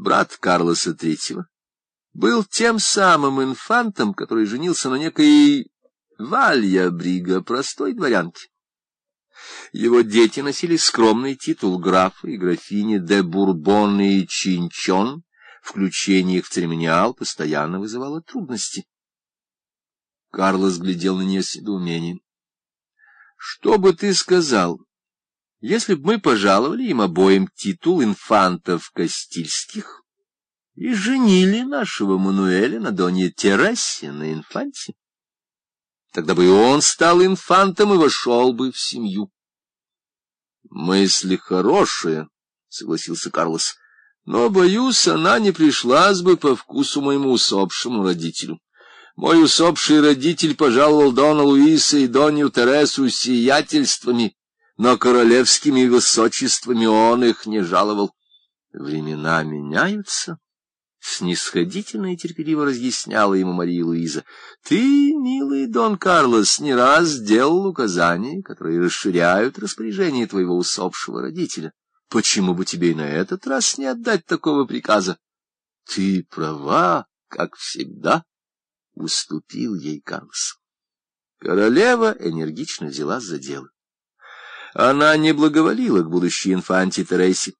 брат Карлоса Третьего, был тем самым инфантом, который женился на некой Валья Брига, простой дворянке. Его дети носили скромный титул графа и графини де Бурбон и Чинчон, включение их в церемониал постоянно вызывало трудности. Карлос глядел на нее с недоумением. — Что бы ты сказал, если бы мы пожаловали им обоим титул инфантов Кастильских и женили нашего Мануэля на Донье Террасе на инфанте? Тогда бы и он стал инфантом и вошел бы в семью. — Мысли хорошие, — согласился Карлос, — но, боюсь, она не пришлась бы по вкусу моему усопшему родителю. Мой усопший родитель пожаловал Дона Луиса и Донью Тересу сиятельствами, но королевскими высочествами он их не жаловал. Времена меняются, — снисходительно и терпеливо разъясняла ему Мария Луиза. Ты, милый Дон Карлос, не раз делал указания, которые расширяют распоряжение твоего усопшего родителя. Почему бы тебе и на этот раз не отдать такого приказа? Ты права, как всегда, — уступил ей Карлос. Королева энергично взялась за дело. Она не благоволила к будущей инфанте Тересе.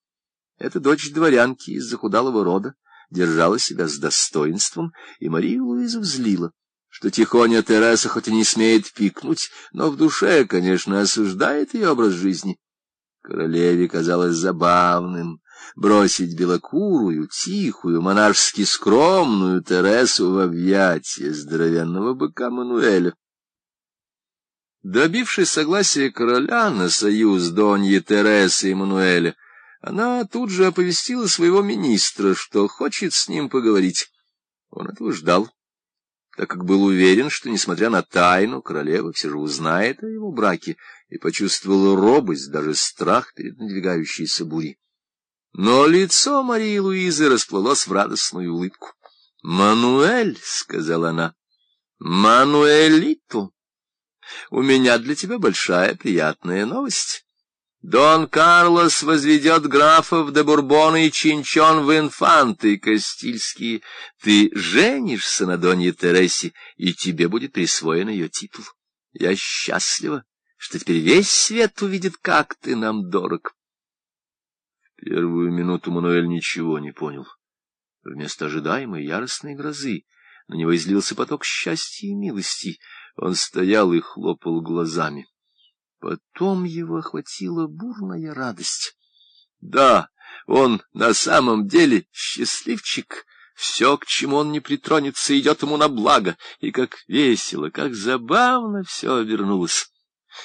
Эта дочь дворянки из захудалого рода держала себя с достоинством, и Марию Луизу взлила, что тихоня Тереса хоть и не смеет пикнуть, но в душе, конечно, осуждает ее образ жизни. Королеве казалось забавным бросить белокурую, тихую, монаршески скромную Тересу в объятия здоровенного быка Мануэля. Добившись согласия короля на союз Доньи Тересы и Мануэля, она тут же оповестила своего министра, что хочет с ним поговорить. Он этого ждал, так как был уверен, что, несмотря на тайну, королева все же узнает о его браке и почувствовала робость, даже страх перед надвигающейся бурей. Но лицо Марии Луизы расплылось в радостную улыбку. «Мануэль», — сказала она, — «Мануэлиту». У меня для тебя большая приятная новость. Дон Карлос возведет графов де Бурбона и Чинчон в инфанты Кастильские. Ты женишься на Донье Тересе, и тебе будет присвоен ее титул. Я счастлива, что теперь весь свет увидит, как ты нам дорог. В первую минуту Мануэль ничего не понял. Вместо ожидаемой яростной грозы на него излился поток счастья и милости — он стоял и хлопал глазами. Потом его охватила бурная радость. Да, он на самом деле счастливчик. Все, к чему он не притронется, идет ему на благо. И как весело, как забавно все обернулось.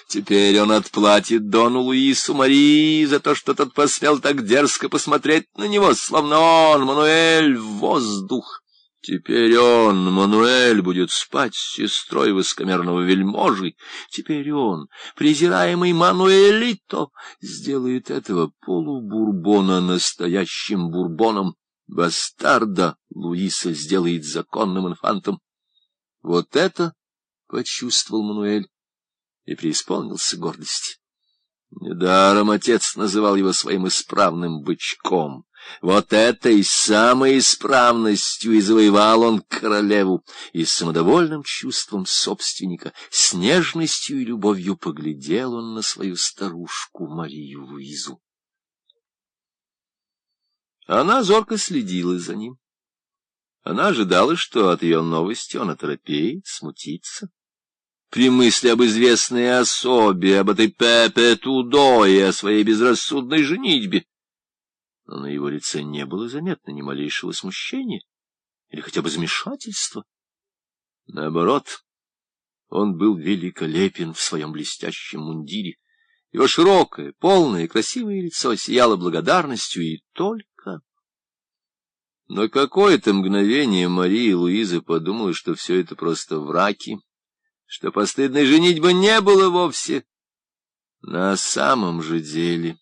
Теперь он отплатит Дону Луису Марии за то, что тот посмел так дерзко посмотреть на него, словно он, Мануэль, воздух. Теперь он, Мануэль, будет спать с сестрой высокомерного вельможи. Теперь он, презираемый Мануэлито, сделает этого полубурбона настоящим бурбоном. Бастарда Луиса сделает законным инфантом. Вот это почувствовал Мануэль и преисполнился гордости. Недаром отец называл его своим исправным бычком. Вот этой самой исправностью и завоевал он королеву, и с самодовольным чувством собственника, с нежностью и любовью поглядел он на свою старушку Марию Луизу. Она зорко следила за ним. Она ожидала, что от ее новости он оторопеет, смутится. При мысли об известной особе, об этой Пепе Тудо и о своей безрассудной женитьбе, но на его лице не было заметно ни малейшего смущения или хотя бы замешательства. Наоборот, он был великолепен в своем блестящем мундире. Его широкое, полное, красивое лицо сияло благодарностью и только... На какое-то мгновение Мария Луиза подумала, что все это просто враки, что постыдной женитьбы не было вовсе. На самом же деле...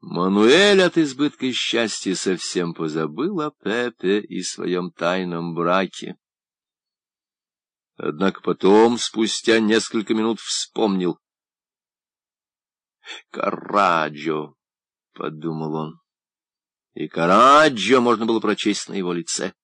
Мануэль от избытка счастья совсем позабыл о Пепе и своем тайном браке. Однако потом, спустя несколько минут, вспомнил. «Караджо», — подумал он, и Караджо можно было прочесть на его лице.